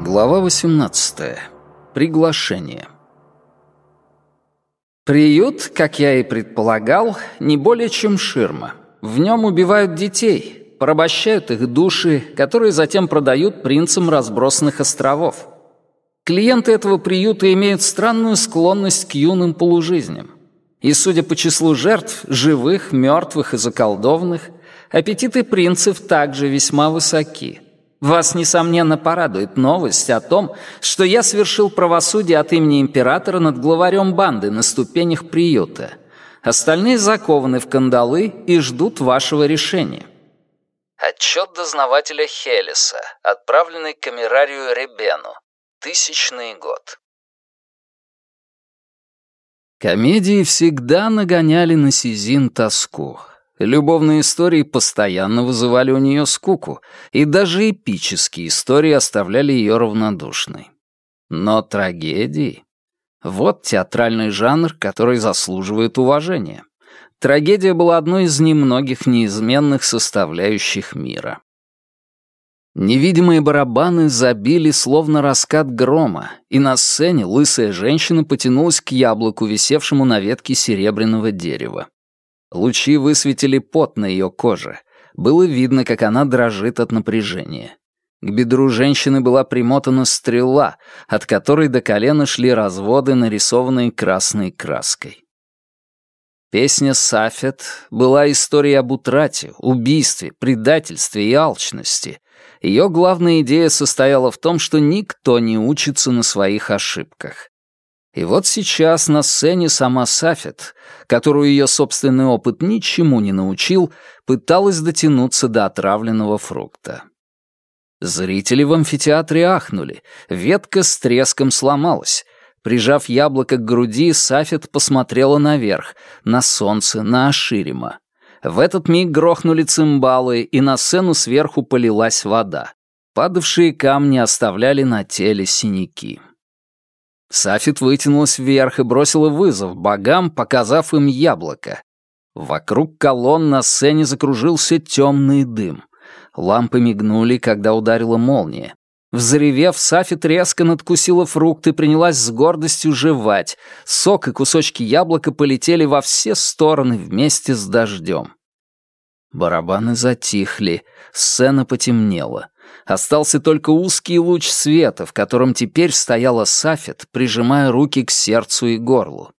Глава 18. Приглашение. Приют, как я и предполагал, не более чем ширма. В нем убивают детей, порабощают их души, которые затем продают принцам разбросанных островов. Клиенты этого приюта имеют странную склонность к юным полужизням. И, судя по числу жертв, живых, мертвых и заколдованных, аппетиты принцев также весьма высоки. Вас, несомненно, порадует новость о том, что я совершил правосудие от имени императора над главарем банды на ступенях приюта. Остальные закованы в кандалы и ждут вашего решения. Отчет дознавателя Хелиса, отправленный камерарию Ребену. Тысячный год. Комедии всегда нагоняли на Сизин тоску. Любовные истории постоянно вызывали у нее скуку, и даже эпические истории оставляли ее равнодушной. Но трагедии... Вот театральный жанр, который заслуживает уважения. Трагедия была одной из немногих неизменных составляющих мира. Невидимые барабаны забили словно раскат грома, и на сцене лысая женщина потянулась к яблоку, висевшему на ветке серебряного дерева. Лучи высветили пот на ее коже. Было видно, как она дрожит от напряжения. К бедру женщины была примотана стрела, от которой до колена шли разводы, нарисованные красной краской. Песня «Сафет» была историей об утрате, убийстве, предательстве и алчности, ее главная идея состояла в том, что никто не учится на своих ошибках. И вот сейчас на сцене сама Сафет, которую ее собственный опыт ничему не научил, пыталась дотянуться до отравленного фрукта. Зрители в амфитеатре ахнули, ветка с треском сломалась. Прижав яблоко к груди, Сафет посмотрела наверх, на солнце, на Аширима. В этот миг грохнули цимбалы, и на сцену сверху полилась вода. Падавшие камни оставляли на теле синяки. Сафит вытянулась вверх и бросила вызов богам, показав им яблоко. Вокруг колонн на сцене закружился темный дым. Лампы мигнули, когда ударила молния. Взревев, Сафит резко надкусила фрукт и принялась с гордостью жевать. Сок и кусочки яблока полетели во все стороны вместе с дождем. Барабаны затихли, сцена потемнела. Остался только узкий луч света, в котором теперь стояла Сафет, прижимая руки к сердцу и горлу.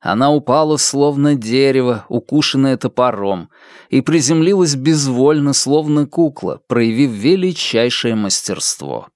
Она упала, словно дерево, укушенное топором, и приземлилась безвольно, словно кукла, проявив величайшее мастерство.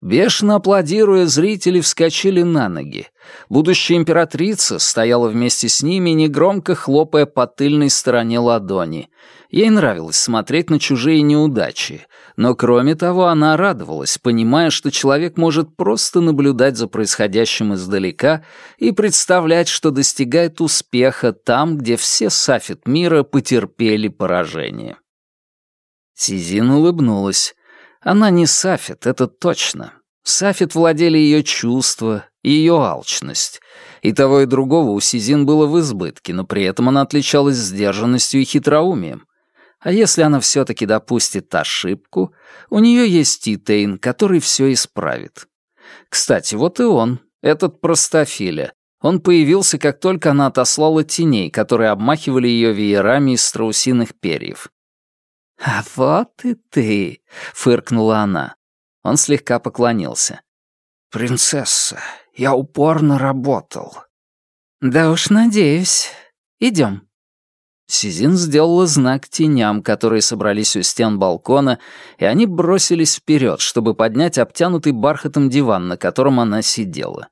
Бешено аплодируя, зрители вскочили на ноги. Будущая императрица стояла вместе с ними, негромко хлопая по тыльной стороне ладони. Ей нравилось смотреть на чужие неудачи, но кроме того она радовалась, понимая, что человек может просто наблюдать за происходящим издалека и представлять, что достигает успеха там, где все сафит мира потерпели поражение. Сизин улыбнулась. Она не Сафит, это точно. Сафит владели ее чувства ее алчность. И того и другого у Сизин было в избытке, но при этом она отличалась сдержанностью и хитроумием. А если она все-таки допустит ошибку, у нее есть Титейн, который все исправит. Кстати, вот и он, этот простофиля. Он появился, как только она отослала теней, которые обмахивали ее веерами из страусиных перьев. «А вот и ты!» — фыркнула она. Он слегка поклонился. «Принцесса, я упорно работал». «Да уж надеюсь. Идем». Сизин сделала знак теням, которые собрались у стен балкона, и они бросились вперед, чтобы поднять обтянутый бархатом диван, на котором она сидела.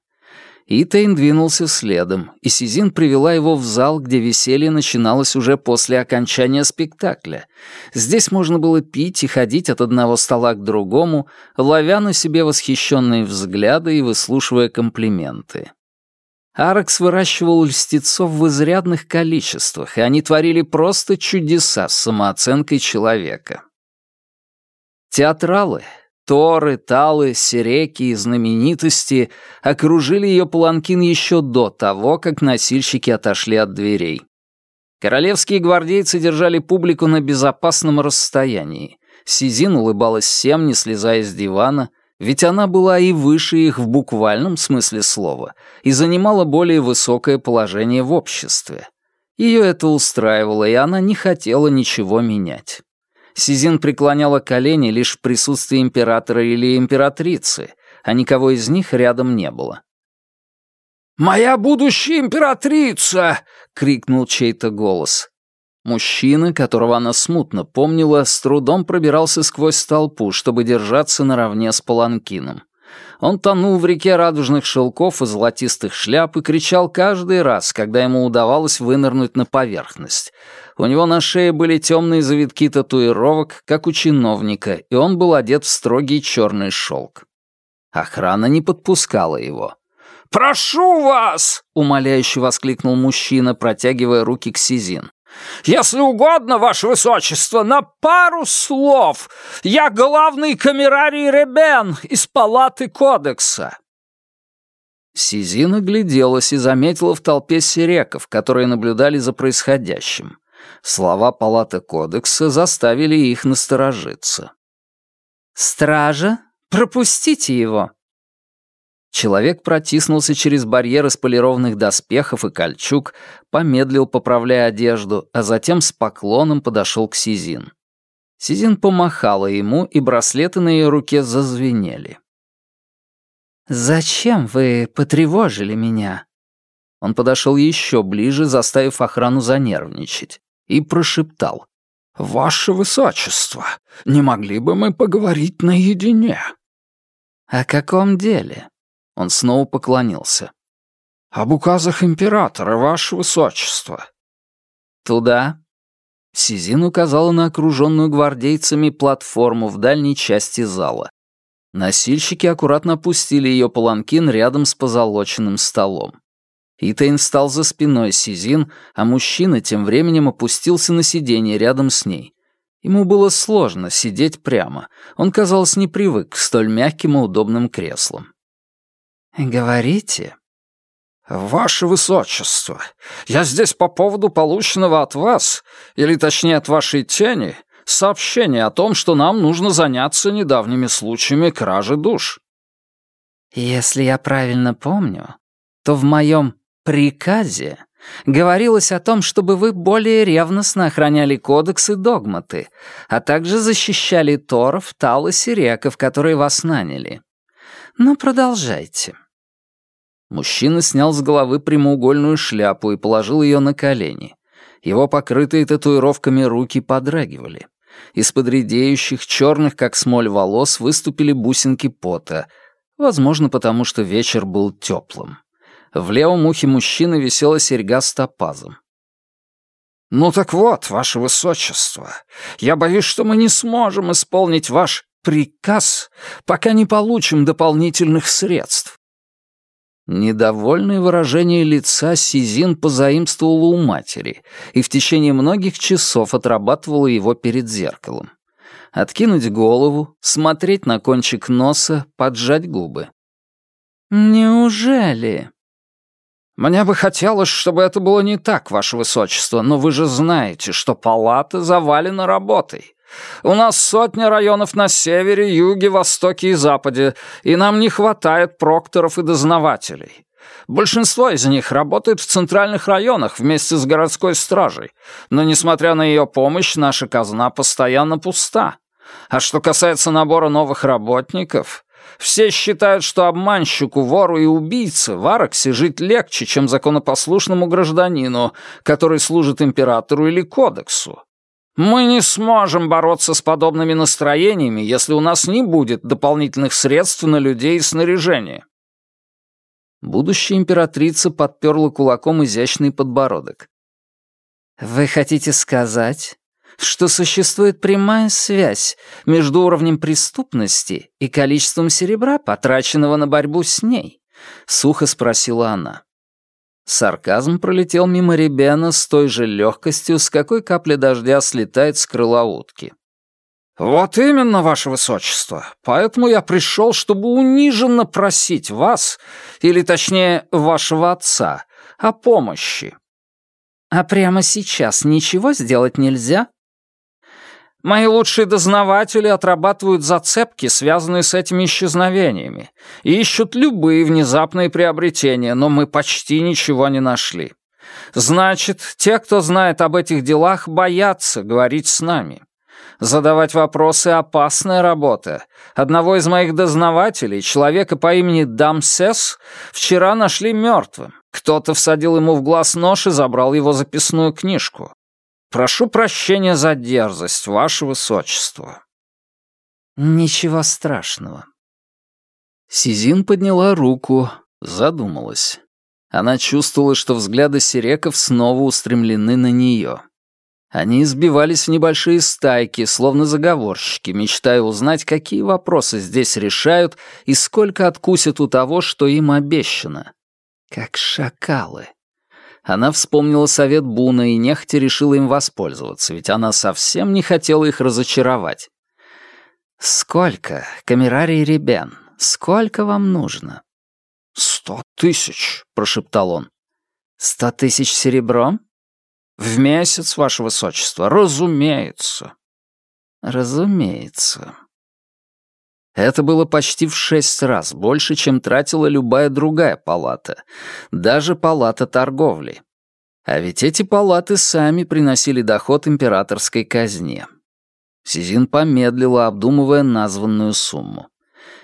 Итейн двинулся следом, и Сизин привела его в зал, где веселье начиналось уже после окончания спектакля. Здесь можно было пить и ходить от одного стола к другому, ловя на себе восхищенные взгляды и выслушивая комплименты. Аракс выращивал льстецов в изрядных количествах, и они творили просто чудеса с самооценкой человека. Театралы, Торы, Талы, Сереки и знаменитости окружили ее паланкин еще до того, как носильщики отошли от дверей. Королевские гвардейцы держали публику на безопасном расстоянии. Сизин улыбалась всем, не слезая с дивана, ведь она была и выше их в буквальном смысле слова и занимала более высокое положение в обществе. Ее это устраивало, и она не хотела ничего менять. Сизин преклоняла колени лишь в присутствии императора или императрицы, а никого из них рядом не было. «Моя будущая императрица!» — крикнул чей-то голос. Мужчина, которого она смутно помнила, с трудом пробирался сквозь толпу, чтобы держаться наравне с паланкином. Он тонул в реке радужных шелков и золотистых шляп и кричал каждый раз, когда ему удавалось вынырнуть на поверхность. У него на шее были темные завитки татуировок, как у чиновника, и он был одет в строгий черный шелк. Охрана не подпускала его. «Прошу вас!» — умоляюще воскликнул мужчина, протягивая руки к Сизин. «Если угодно, ваше высочество, на пару слов. Я главный камерарий Ребен из палаты кодекса». Сизин огляделась и заметила в толпе сиреков, которые наблюдали за происходящим. Слова палаты кодекса заставили их насторожиться. «Стража, пропустите его!» Человек протиснулся через барьер из полированных доспехов и кольчуг, помедлил, поправляя одежду, а затем с поклоном подошел к Сизин. Сизин помахала ему, и браслеты на ее руке зазвенели. «Зачем вы потревожили меня?» Он подошел еще ближе, заставив охрану занервничать, и прошептал. «Ваше Высочество, не могли бы мы поговорить наедине?» «О каком деле?» Он снова поклонился. «Об указах императора, ваше высочество». «Туда?» Сизин указала на окруженную гвардейцами платформу в дальней части зала. Носильщики аккуратно опустили ее паланкин рядом с позолоченным столом. Итейн встал за спиной Сизин, а мужчина тем временем опустился на сиденье рядом с ней. Ему было сложно сидеть прямо. Он, казалось, не привык к столь мягким и удобным креслам. «Говорите». «Ваше Высочество, я здесь по поводу полученного от вас, или точнее от вашей тени, сообщения о том, что нам нужно заняться недавними случаями кражи душ». «Если я правильно помню, то в моем приказе говорилось о том, чтобы вы более ревностно охраняли кодекс и догматы, а также защищали торов, тал и сиреков, которые вас наняли. Но продолжайте». Мужчина снял с головы прямоугольную шляпу и положил ее на колени. Его покрытые татуировками руки подрагивали. Из-под редеющих, черных, как смоль, волос выступили бусинки пота, возможно, потому что вечер был теплым. В левом ухе мужчины висела серьга с топазом. «Ну так вот, ваше высочество, я боюсь, что мы не сможем исполнить ваш приказ, пока не получим дополнительных средств. Недовольное выражение лица Сизин позаимствовала у матери и в течение многих часов отрабатывала его перед зеркалом. Откинуть голову, смотреть на кончик носа, поджать губы. «Неужели?» «Мне бы хотелось, чтобы это было не так, Ваше Высочество, но вы же знаете, что палата завалена работой. У нас сотня районов на севере, юге, востоке и западе, и нам не хватает прокторов и дознавателей. Большинство из них работает в центральных районах вместе с городской стражей, но, несмотря на ее помощь, наша казна постоянно пуста. А что касается набора новых работников, все считают, что обманщику, вору и убийце в Араксе жить легче, чем законопослушному гражданину, который служит императору или кодексу. Мы не сможем бороться с подобными настроениями, если у нас не будет дополнительных средств на людей и снаряжение. Будущая императрица подперла кулаком изящный подбородок. «Вы хотите сказать, что существует прямая связь между уровнем преступности и количеством серебра, потраченного на борьбу с ней?» — сухо спросила она. Сарказм пролетел мимо Ребена с той же легкостью, с какой капля дождя слетает с крыла утки. «Вот именно, ваше высочество. Поэтому я пришел, чтобы униженно просить вас, или точнее, вашего отца, о помощи». А прямо сейчас ничего сделать нельзя? Мои лучшие дознаватели отрабатывают зацепки, связанные с этими исчезновениями, и ищут любые внезапные приобретения, но мы почти ничего не нашли. Значит, те, кто знает об этих делах, боятся говорить с нами. Задавать вопросы — опасная работа. Одного из моих дознавателей, человека по имени Дамсес, вчера нашли мертвым. Кто-то всадил ему в глаз нож и забрал его записную книжку. Прошу прощения за дерзость, ваше высочество». «Ничего страшного». Сизин подняла руку, задумалась. Она чувствовала, что взгляды сиреков снова устремлены на нее. Они избивались в небольшие стайки, словно заговорщики, мечтая узнать, какие вопросы здесь решают и сколько откусят у того, что им обещано. Как шакалы. Она вспомнила совет Буна и нехотя решила им воспользоваться, ведь она совсем не хотела их разочаровать. «Сколько, камерарий Ребен, сколько вам нужно?» «Сто тысяч», — прошептал он. «Сто тысяч серебром?» «В месяц, ваше высочество, разумеется». «Разумеется». Это было почти в шесть раз больше, чем тратила любая другая палата, даже палата торговли. А ведь эти палаты сами приносили доход императорской казне. Сизин помедлила, обдумывая названную сумму.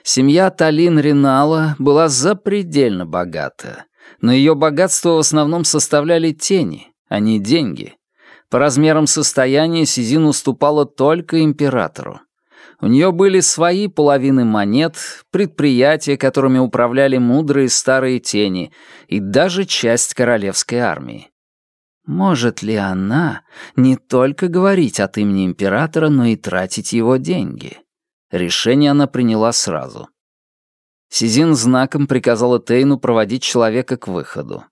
Семья Талин Ринала была запредельно богата, но ее богатство в основном составляли тени, а не деньги. По размерам состояния Сизин уступала только императору. У нее были свои половины монет, предприятия, которыми управляли мудрые старые тени, и даже часть королевской армии. Может ли она не только говорить от имени императора, но и тратить его деньги? Решение она приняла сразу. Сизин знаком приказала Тейну проводить человека к выходу.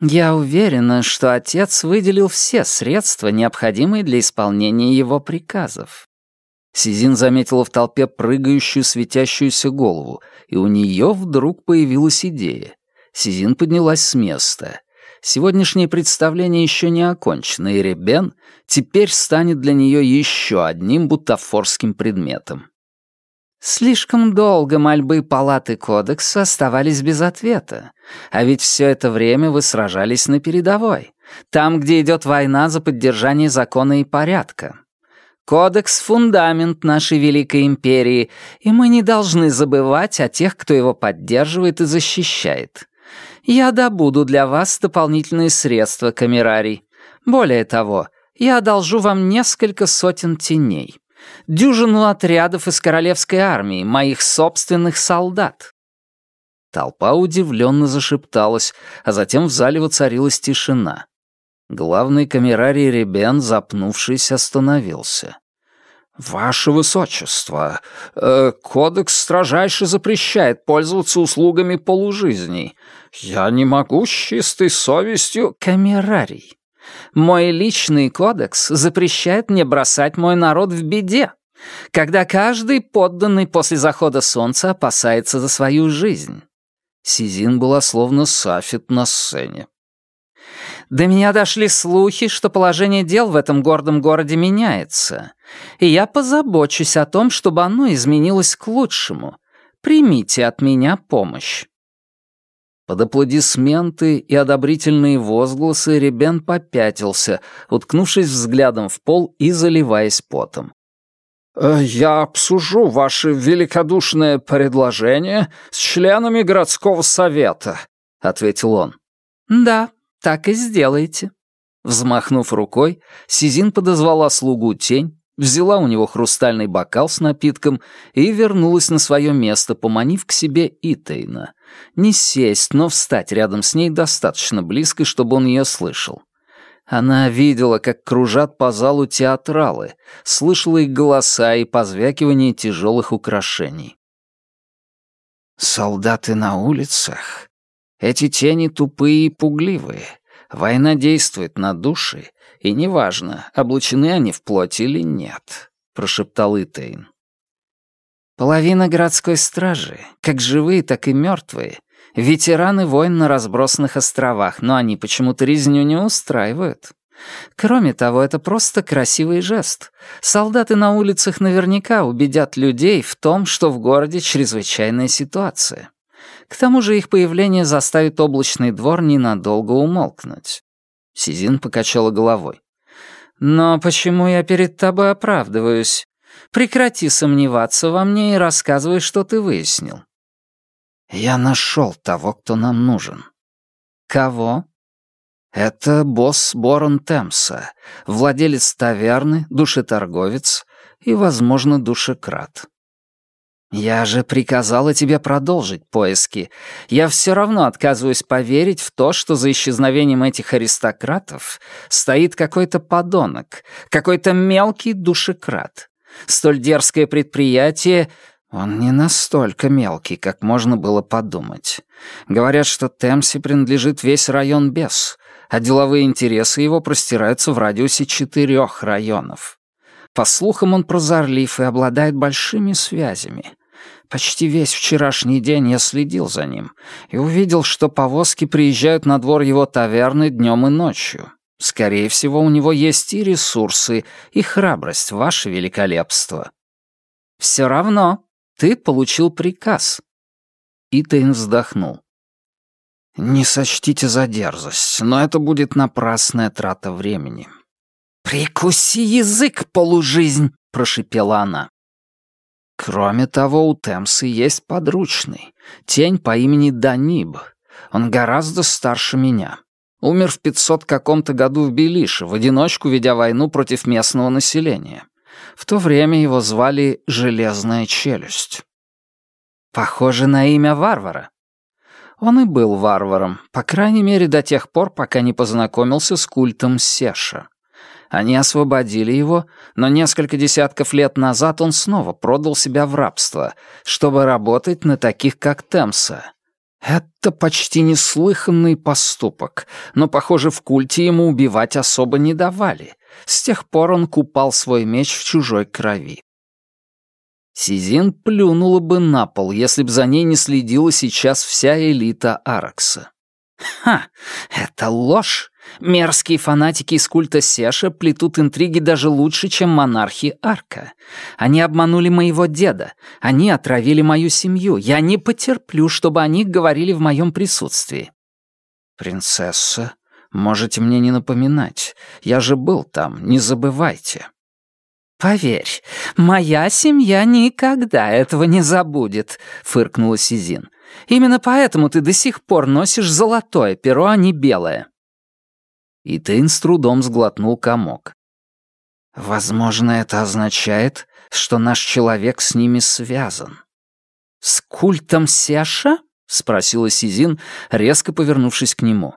«Я уверена, что отец выделил все средства, необходимые для исполнения его приказов. Сизин заметила в толпе прыгающую светящуюся голову, и у нее вдруг появилась идея. Сизин поднялась с места. Сегодняшнее представление еще не окончено, и Ребен теперь станет для нее еще одним бутафорским предметом. Слишком долго мольбы палаты кодекса оставались без ответа, а ведь все это время вы сражались на передовой, там, где идет война за поддержание закона и порядка. Кодекс — фундамент нашей Великой Империи, и мы не должны забывать о тех, кто его поддерживает и защищает. Я добуду для вас дополнительные средства, камерарий. Более того, я одолжу вам несколько сотен теней, дюжину отрядов из королевской армии, моих собственных солдат». Толпа удивленно зашепталась, а затем в зале воцарилась тишина. Главный камерарий Ребен, запнувшись, остановился. «Ваше Высочество, э, кодекс строжайше запрещает пользоваться услугами полужизней. Я не могу с чистой совестью...» «Камерарий, мой личный кодекс запрещает мне бросать мой народ в беде, когда каждый подданный после захода солнца опасается за свою жизнь». Сизин была словно Сафит на сцене. До меня дошли слухи, что положение дел в этом гордом городе меняется, и я позабочусь о том, чтобы оно изменилось к лучшему. Примите от меня помощь». Под аплодисменты и одобрительные возгласы Ребен попятился, уткнувшись взглядом в пол и заливаясь потом. «Э, «Я обсужу ваше великодушное предложение с членами городского совета», — ответил он. «Да, так и сделайте». Взмахнув рукой, Сизин подозвала слугу тень, взяла у него хрустальный бокал с напитком и вернулась на свое место, поманив к себе Итейна. Не сесть, но встать рядом с ней достаточно близко, чтобы он ее слышал. Она видела, как кружат по залу театралы, слышала их голоса и позвякивание тяжелых украшений. «Солдаты на улицах эти тени тупые и пугливые. Война действует на души, и неважно, облучены они в плоть или нет», — прошептал Итейн. «Половина городской стражи, как живые, так и мертвые, Ветераны войн на разбросанных островах, но они почему-то резню не устраивают. Кроме того, это просто красивый жест. Солдаты на улицах наверняка убедят людей в том, что в городе чрезвычайная ситуация. К тому же их появление заставит облачный двор ненадолго умолкнуть. Сизин покачала головой. «Но почему я перед тобой оправдываюсь? Прекрати сомневаться во мне и рассказывай, что ты выяснил». «Я нашел того, кто нам нужен». «Кого?» Это босс Борон Темса, владелец таверны, душеторговец и, возможно, душекрат. Я же приказала тебе продолжить поиски. Я все равно отказываюсь поверить в то, что за исчезновением этих аристократов стоит какой-то подонок, какой-то мелкий душекрат. Столь дерзкое предприятие он не настолько мелкий, как можно было подумать. Говорят, что Темси принадлежит весь район Бес, а деловые интересы его простираются в радиусе четырех районов. По слухам, он прозорлив и обладает большими связями. Почти весь вчерашний день я следил за ним и увидел, что повозки приезжают на двор его таверны днем и ночью. Скорее всего, у него есть и ресурсы, и храбрость, ваше великолепство. Все равно ты получил приказ. Итейн вздохнул. Не сочтите за дерзость, но это будет напрасная трата времени. «Прикуси язык, полужизнь!» — прошипела она. Кроме того, у Темсы есть подручный, тень по имени Даниб. Он гораздо старше меня. Умер в 500 каком-то году в Белише, в одиночку ведя войну против местного населения. В то время его звали «Железная челюсть». Похоже на имя варвара. Он и был варваром, по крайней мере до тех пор, пока не познакомился с культом Сеша. Они освободили его, но несколько десятков лет назад он снова продал себя в рабство, чтобы работать на таких, как Темса. Это почти неслыханный поступок, но, похоже, в культе ему убивать особо не давали. С тех пор он купал свой меч в чужой крови. Сизин плюнула бы на пол, если бы за ней не следила сейчас вся элита Аракса. Ха, это ложь. Мерзкие фанатики из культа Сеша плетут интриги даже лучше, чем монархи Арка. Они обманули моего деда. Они отравили мою семью. Я не потерплю, чтобы они говорили в моем присутствии. Принцесса, можете мне не напоминать. Я же был там, не забывайте. «Поверь, моя семья никогда этого не забудет», — фыркнула Сизин. «Именно поэтому ты до сих пор носишь золотое перо, а не белое». И Тейн с трудом сглотнул комок. «Возможно, это означает, что наш человек с ними связан». «С культом Сеша?» — спросила Сизин, резко повернувшись к нему.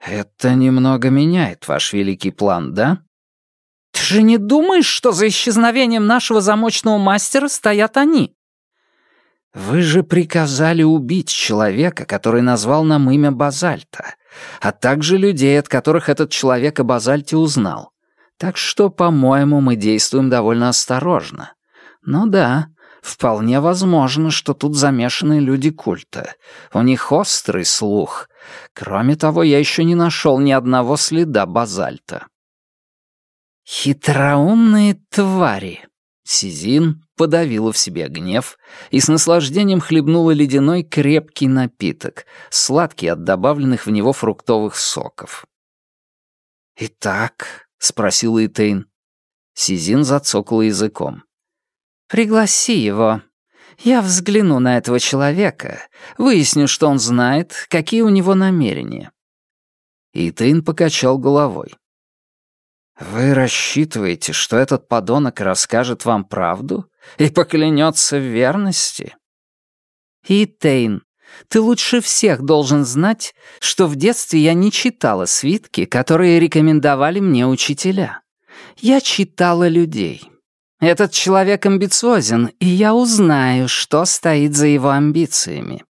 «Это немного меняет ваш великий план, да?» Ты же не думаешь, что за исчезновением нашего замочного мастера стоят они? Вы же приказали убить человека, который назвал нам имя Базальта, а также людей, от которых этот человек о Базальте узнал. Так что, по-моему, мы действуем довольно осторожно. Ну да, вполне возможно, что тут замешаны люди культа. У них острый слух. Кроме того, я еще не нашел ни одного следа Базальта. «Хитроумные твари!» Сизин подавила в себе гнев и с наслаждением хлебнула ледяной крепкий напиток, сладкий от добавленных в него фруктовых соков. «Итак?» — спросила Итейн. Сизин зацокала языком. «Пригласи его. Я взгляну на этого человека, выясню, что он знает, какие у него намерения». Итейн покачал головой. «Вы рассчитываете, что этот подонок расскажет вам правду и поклянется в верности?» «И, Тейн, ты лучше всех должен знать, что в детстве я не читала свитки, которые рекомендовали мне учителя. Я читала людей. Этот человек амбициозен, и я узнаю, что стоит за его амбициями.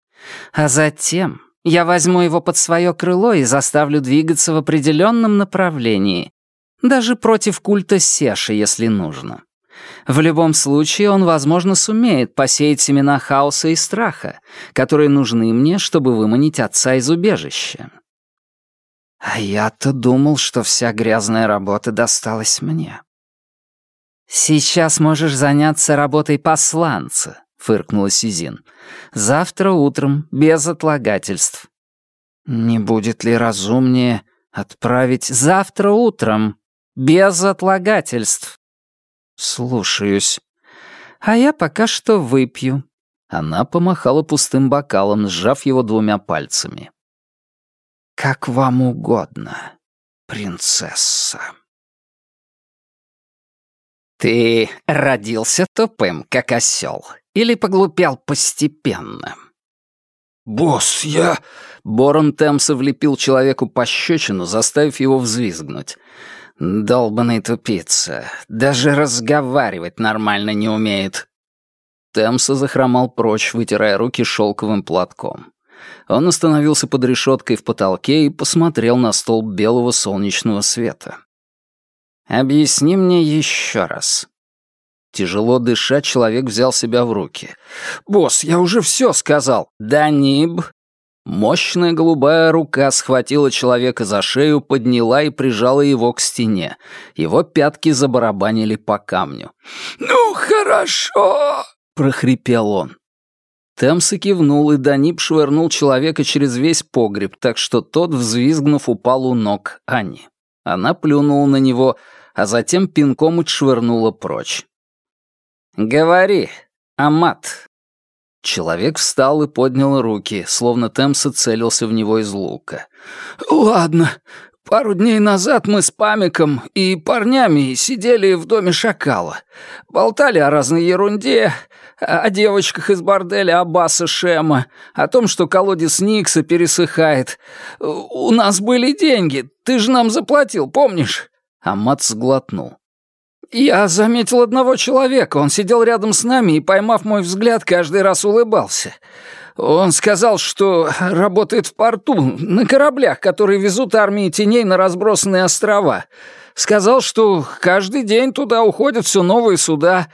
А затем я возьму его под свое крыло и заставлю двигаться в определенном направлении, даже против культа Сеши, если нужно. В любом случае, он, возможно, сумеет посеять семена хаоса и страха, которые нужны мне, чтобы выманить отца из убежища. А я-то думал, что вся грязная работа досталась мне. «Сейчас можешь заняться работой посланца», — фыркнула Сизин. «Завтра утром, без отлагательств». «Не будет ли разумнее отправить завтра утром, без отлагательств?» «Слушаюсь». «А я пока что выпью». Она помахала пустым бокалом, сжав его двумя пальцами. «Как вам угодно, принцесса». «Ты родился тупым, как осел, или поглупел постепенно?» «Босс, я...» Борон Темса влепил человеку пощечину, заставив его взвизгнуть. Долбаный тупица. Даже разговаривать нормально не умеет. Темса захромал прочь, вытирая руки шелковым платком. Он остановился под решеткой в потолке и посмотрел на столб белого солнечного света. «Объясни мне еще раз». Тяжело дыша, человек взял себя в руки. «Босс, я уже все сказал». «Да, Ниб, Мощная голубая рука схватила человека за шею, подняла и прижала его к стене. Его пятки забарабанили по камню. «Ну, хорошо!» — прохрипел он. Темса кивнул, и Данип швырнул человека через весь погреб, так что тот, взвизгнув, упал у ног Ани. Она плюнула на него, а затем пинком отшвырнула прочь. «Говори, Амат, Человек встал и поднял руки, словно Темса целился в него из лука. «Ладно, пару дней назад мы с Памиком и парнями сидели в доме шакала. Болтали о разной ерунде, о девочках из борделя Аббаса Шема, о том, что колодец Никса пересыхает. У нас были деньги, ты же нам заплатил, помнишь?» Амат сглотнул. «Я заметил одного человека. Он сидел рядом с нами и, поймав мой взгляд, каждый раз улыбался. Он сказал, что работает в порту, на кораблях, которые везут армии теней на разбросанные острова. Сказал, что каждый день туда уходят все новые суда.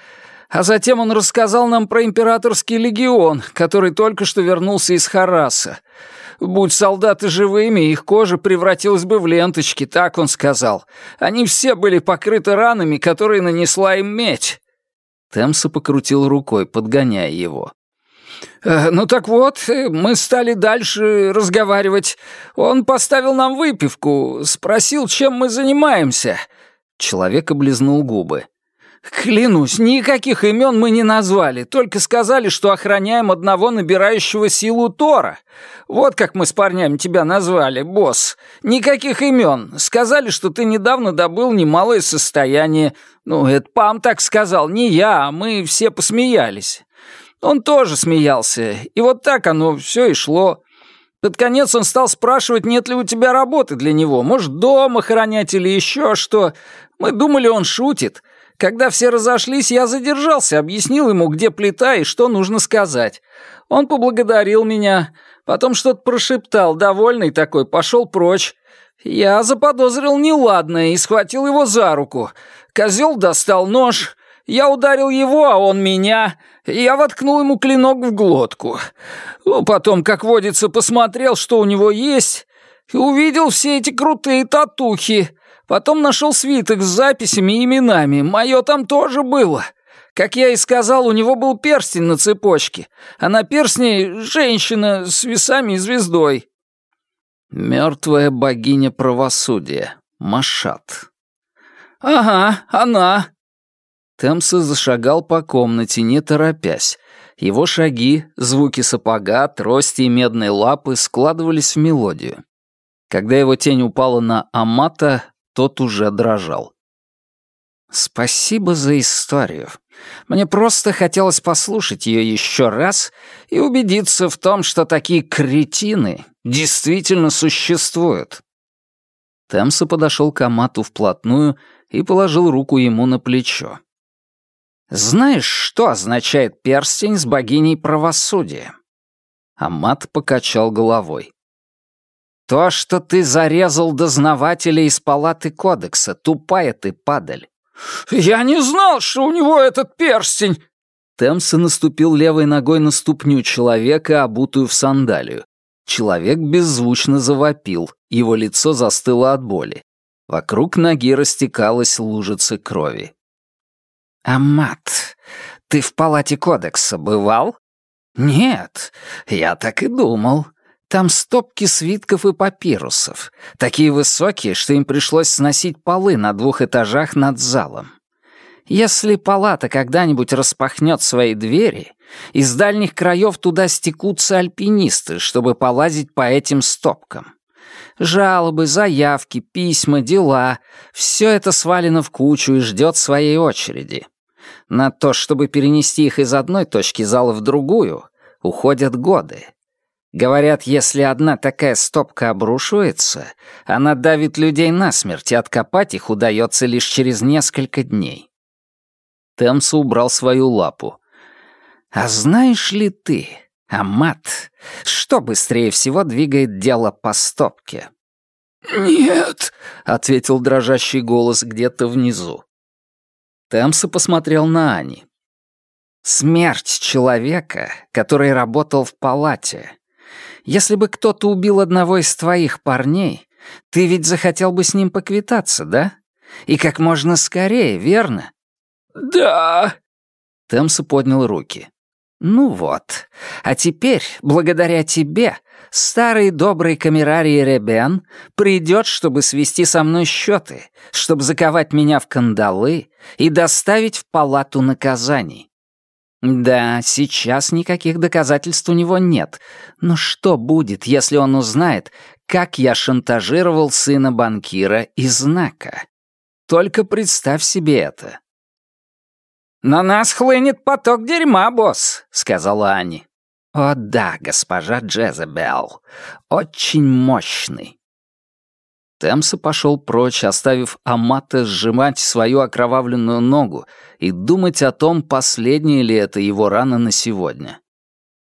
А затем он рассказал нам про императорский легион, который только что вернулся из Хараса. Будь солдаты живыми, их кожа превратилась бы в ленточки, так он сказал. Они все были покрыты ранами, которые нанесла им медь». Темса покрутил рукой, подгоняя его. «Э, «Ну так вот, э, мы стали дальше разговаривать. Он поставил нам выпивку, спросил, чем мы занимаемся». Человек облизнул губы. «Клянусь, никаких имен мы не назвали, только сказали, что охраняем одного набирающего силу Тора. Вот как мы с парнями тебя назвали, босс. Никаких имен. Сказали, что ты недавно добыл немалое состояние. Ну, это Пам так сказал, не я, а мы все посмеялись. Он тоже смеялся, и вот так оно все и шло». Под конец он стал спрашивать, нет ли у тебя работы для него, может, дом охранять или еще что. Мы думали, он шутит. Когда все разошлись, я задержался, объяснил ему, где плита и что нужно сказать. Он поблагодарил меня, потом что-то прошептал, довольный такой, пошел прочь. Я заподозрил неладное и схватил его за руку. Козел достал нож. Я ударил его, а он меня. Я воткнул ему клинок в глотку. Потом, как водится, посмотрел, что у него есть, и увидел все эти крутые татухи. Потом нашел свиток с записями и именами. Мое там тоже было. Как я и сказал, у него был перстень на цепочке, а на перстне женщина с весами и звездой. Мертвая богиня правосудия. Машат. «Ага, она». Темса зашагал по комнате, не торопясь. Его шаги, звуки сапога, трости и медной лапы складывались в мелодию. Когда его тень упала на Амата, тот уже дрожал. «Спасибо за историю. Мне просто хотелось послушать ее еще раз и убедиться в том, что такие кретины действительно существуют». Темса подошел к Амату вплотную и положил руку ему на плечо. «Знаешь, что означает перстень с богиней правосудия?» Амат покачал головой. То, что ты зарезал дознавателя из палаты кодекса, тупая ты падаль. «Я не знал, что у него этот перстень!» Темса наступил левой ногой на ступню человека, обутую в сандалию. Человек беззвучно завопил, его лицо застыло от боли. Вокруг ноги растекалась лужица крови. «Амат, ты в палате кодекса бывал?» «Нет, я так и думал. Там стопки свитков и папирусов, такие высокие, что им пришлось сносить полы на двух этажах над залом. Если палата когда-нибудь распахнет свои двери, из дальних краев туда стекутся альпинисты, чтобы полазить по этим стопкам. Жалобы, заявки, письма, дела — все это свалено в кучу и ждет своей очереди. На то, чтобы перенести их из одной точки зала в другую, уходят годы. Говорят, если одна такая стопка обрушивается, она давит людей насмерть, и откопать их удается лишь через несколько дней. Темса убрал свою лапу. «А знаешь ли ты, Амат, что быстрее всего двигает дело по стопке?» «Нет», — ответил дрожащий голос где-то внизу. Темса посмотрел на Ани. «Смерть человека, который работал в палате, если бы кто-то убил одного из твоих парней, ты ведь захотел бы с ним поквитаться, да? И как можно скорее, верно?» «Да». Темса поднял руки. «Ну вот. А теперь, благодаря тебе, старый добрый камерарий Ребен придет, чтобы свести со мной счеты, чтобы заковать меня в кандалы и доставить в палату наказаний. Да, сейчас никаких доказательств у него нет. Но что будет, если он узнает, как я шантажировал сына банкира и знака? Только представь себе это. «На нас хлынет поток дерьма, босс», — сказала Ани. «О да, госпожа Джезебел, очень мощный». Темса пошел прочь, оставив Амата сжимать свою окровавленную ногу и думать о том, последняя ли это его рана на сегодня.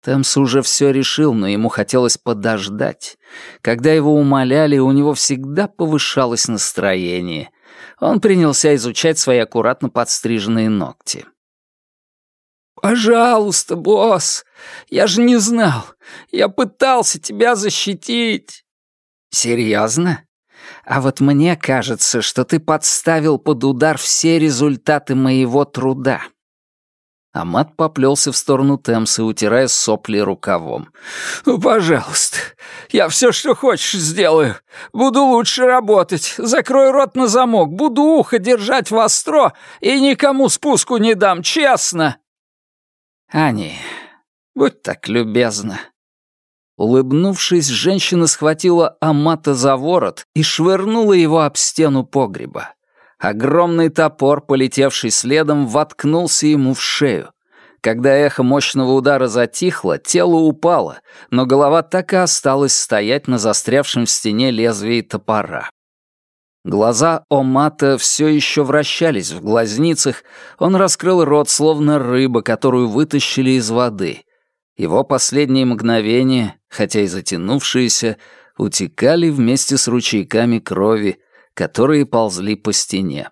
Темс уже все решил, но ему хотелось подождать. Когда его умоляли, у него всегда повышалось настроение. Он принялся изучать свои аккуратно подстриженные ногти. «Пожалуйста, босс, я же не знал. Я пытался тебя защитить». «Серьезно? А вот мне кажется, что ты подставил под удар все результаты моего труда». Амат поплелся в сторону Темса, утирая сопли рукавом. «Пожалуйста, я все, что хочешь, сделаю. Буду лучше работать. Закрой рот на замок, буду ухо держать востро и никому спуску не дам, честно!» «Ани, будь так любезна», Улыбнувшись, женщина схватила Амата за ворот и швырнула его об стену погреба. Огромный топор, полетевший следом, воткнулся ему в шею. Когда эхо мощного удара затихло, тело упало, но голова так и осталась стоять на застрявшем в стене лезвии топора. Глаза Омата все еще вращались в глазницах, он раскрыл рот, словно рыба, которую вытащили из воды. Его последние мгновения, хотя и затянувшиеся, утекали вместе с ручейками крови, которые ползли по стене.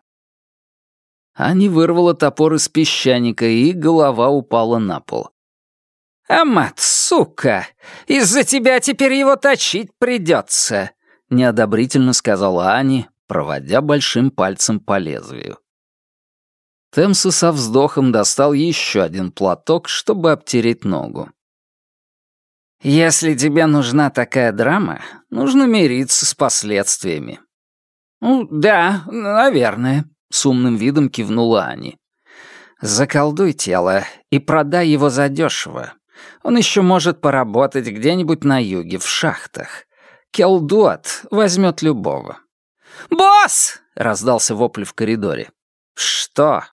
Ани вырвала топор из песчаника, и голова упала на пол. «Амат, сука! Из-за тебя теперь его точить придется!» — неодобрительно сказала Ани, проводя большим пальцем по лезвию. Темса со вздохом достал еще один платок, чтобы обтереть ногу. «Если тебе нужна такая драма, нужно мириться с последствиями». «Ну, да, наверное», — с умным видом кивнула Ани. «Заколдуй тело и продай его задешево. Он еще может поработать где-нибудь на юге, в шахтах. Келдуат возьмет любого». «Босс!» — раздался вопль в коридоре. «Что?»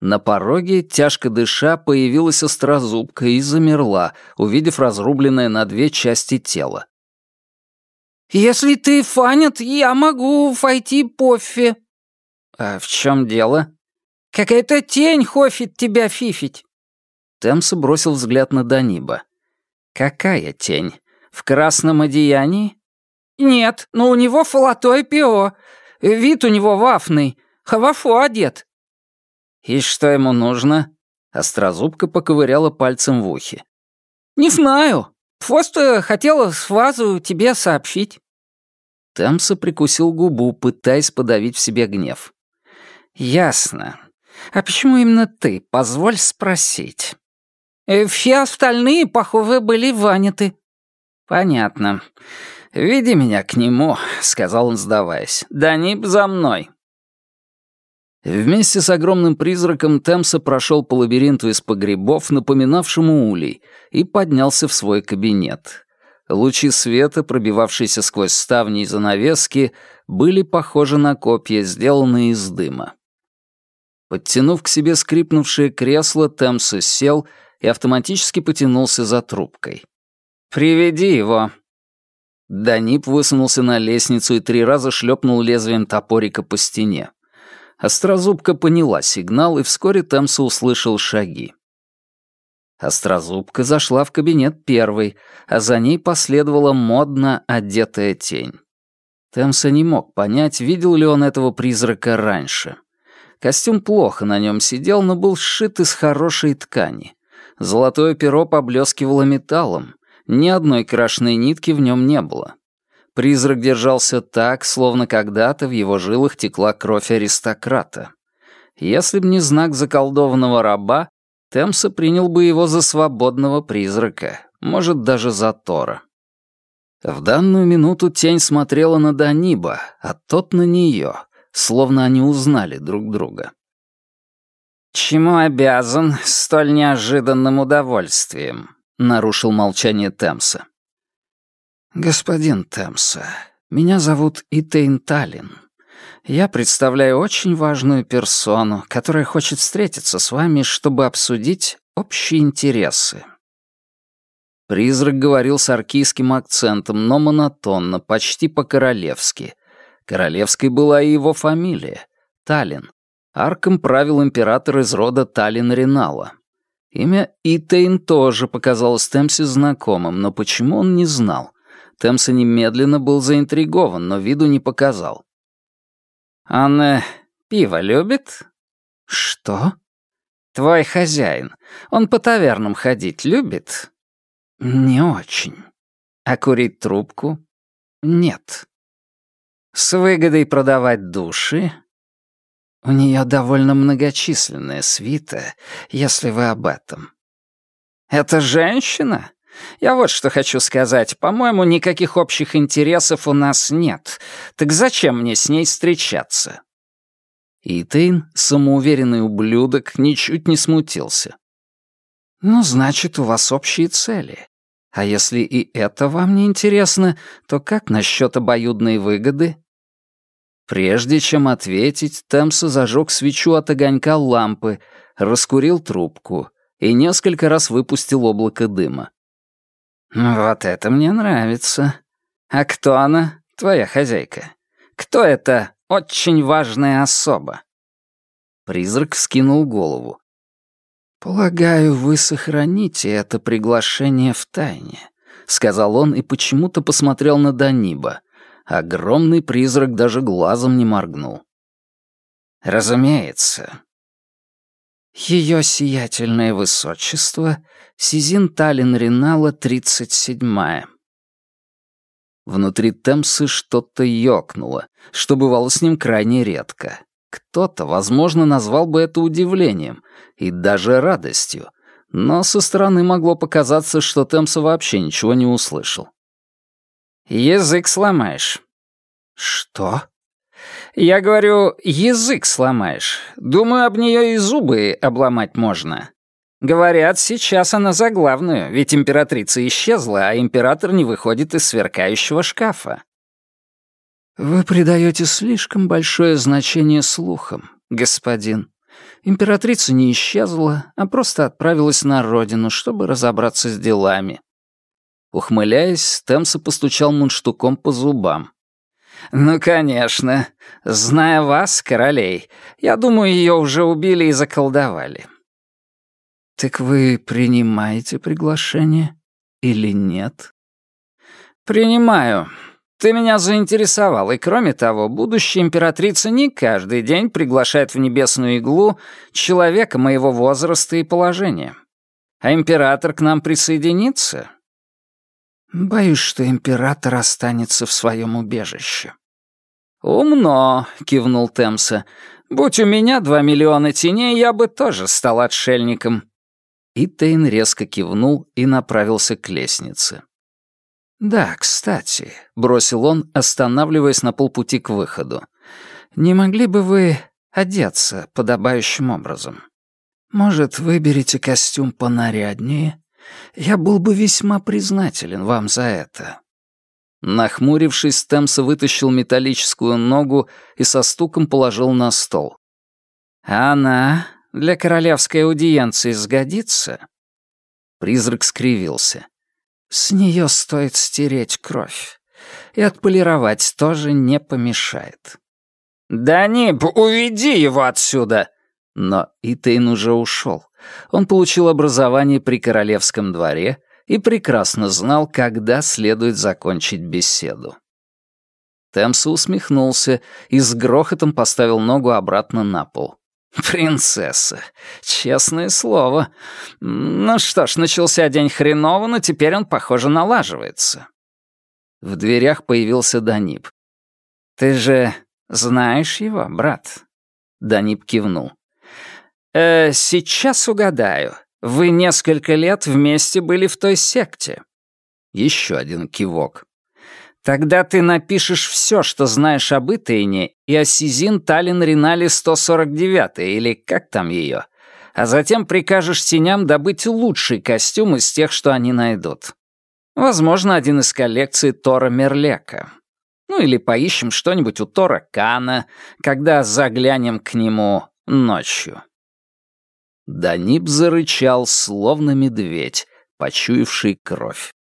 На пороге, тяжко дыша, появилась острозубка и замерла, увидев разрубленное на две части тело. «Если ты фанят, я могу войти пофе». «А в чем дело?» «Какая-то тень хофит тебя фифить». Темса бросил взгляд на Даниба. «Какая тень? В красном одеянии?» «Нет, но у него фолотой пио. Вид у него вафный. Хавафу одет». «И что ему нужно?» Острозубка поковыряла пальцем в ухе. «Не знаю. Просто хотела сразу тебе сообщить». Темса прикусил губу, пытаясь подавить в себе гнев. «Ясно. А почему именно ты? Позволь спросить». Э, «Все остальные, похоже, были заняты». «Понятно. Веди меня к нему», — сказал он, сдаваясь. «Данип за мной». Вместе с огромным призраком Темса прошел по лабиринту из погребов, напоминавшему улей, и поднялся в свой кабинет. Лучи света, пробивавшиеся сквозь ставни и занавески, были похожи на копья, сделанные из дыма. Подтянув к себе скрипнувшее кресло, Темса сел и автоматически потянулся за трубкой. «Приведи его». Данип высунулся на лестницу и три раза шлепнул лезвием топорика по стене. Острозубка поняла сигнал, и вскоре Темса услышал шаги. Острозубка зашла в кабинет первой, а за ней последовала модно одетая тень. Темса не мог понять, видел ли он этого призрака раньше. Костюм плохо на нем сидел, но был сшит из хорошей ткани. Золотое перо поблескивало металлом, ни одной крашеной нитки в нем не было. Призрак держался так, словно когда-то в его жилах текла кровь аристократа. Если б не знак заколдованного раба, Темса принял бы его за свободного призрака, может, даже за Тора. В данную минуту тень смотрела на Даниба, а тот на нее, словно они узнали друг друга. «Чему обязан столь неожиданным удовольствием?» — нарушил молчание Темса. «Господин Темса, меня зовут Итейн Таллин. Я представляю очень важную персону, которая хочет встретиться с вами, чтобы обсудить общие интересы». Призрак говорил с аркийским акцентом, но монотонно, почти по-королевски. Королевской была и его фамилия — Таллин. Арком правил император из рода Таллин-Ренала. Имя Итейн тоже показалось Темсе знакомым, но почему он не знал? Темса немедленно был заинтригован, но виду не показал. «Он э, пиво любит?» «Что?» «Твой хозяин. Он по тавернам ходить любит?» «Не очень». «А курить трубку?» «Нет». «С выгодой продавать души?» «У нее довольно многочисленная свита, если вы об этом». «Это женщина?» Я вот что хочу сказать. По-моему, никаких общих интересов у нас нет. Так зачем мне с ней встречаться?» Итейн, самоуверенный ублюдок, ничуть не смутился. «Ну, значит, у вас общие цели. А если и это вам не интересно, то как насчет обоюдной выгоды?» Прежде чем ответить, Темса зажег свечу от огонька лампы, раскурил трубку и несколько раз выпустил облако дыма. «Вот это мне нравится. А кто она, твоя хозяйка? Кто это очень важная особа?» Призрак вскинул голову. «Полагаю, вы сохраните это приглашение в тайне», — сказал он и почему-то посмотрел на Даниба. Огромный призрак даже глазом не моргнул. «Разумеется, ее сиятельное высочество Сизин Таллин Ринала, 37-я. Внутри Темсы что-то ёкнуло, что бывало с ним крайне редко. Кто-то, возможно, назвал бы это удивлением и даже радостью, но со стороны могло показаться, что Темса вообще ничего не услышал. «Язык сломаешь». «Что?» Я говорю, язык сломаешь. Думаю, об нее и зубы обломать можно. Говорят, сейчас она за главную, ведь императрица исчезла, а император не выходит из сверкающего шкафа. Вы придаете слишком большое значение слухам, господин. Императрица не исчезла, а просто отправилась на родину, чтобы разобраться с делами. Ухмыляясь, Темса постучал мундштуком по зубам. «Ну, конечно. Зная вас, королей, я думаю, ее уже убили и заколдовали». «Так вы принимаете приглашение или нет?» «Принимаю. Ты меня заинтересовал, и кроме того, будущая императрица не каждый день приглашает в небесную иглу человека моего возраста и положения. А император к нам присоединится? Боюсь, что император останется в своем убежище. «Умно», — кивнул Темса. «Будь у меня два миллиона теней, я бы тоже стал отшельником». И Тейн резко кивнул и направился к лестнице. «Да, кстати», — бросил он, останавливаясь на полпути к выходу. «Не могли бы вы одеться подобающим образом? Может, выберете костюм понаряднее? Я был бы весьма признателен вам за это». Нахмурившись, Темса вытащил металлическую ногу и со стуком положил на стол. «Она для королевской аудиенции сгодится?» Призрак скривился. С нее стоит стереть кровь. И отполировать тоже не помешает. «Да уведи его отсюда!» Но Итейн уже ушел. Он получил образование при королевском дворе и прекрасно знал, когда следует закончить беседу. Темса усмехнулся и с грохотом поставил ногу обратно на пол. «Принцесса. Честное слово. Ну что ж, начался день хреново, но теперь он, похоже, налаживается». В дверях появился Данип. «Ты же знаешь его, брат?» Данип кивнул. «Э, «Сейчас угадаю. Вы несколько лет вместе были в той секте». Еще один кивок. Тогда ты напишешь все, что знаешь об Итейне и о Сизин Таллин Ринале 149 или как там ее, а затем прикажешь теням добыть лучший костюм из тех, что они найдут. Возможно, один из коллекций Тора Мерлека. Ну или поищем что-нибудь у Тора Кана, когда заглянем к нему ночью. Данип зарычал, словно медведь, почуявший кровь.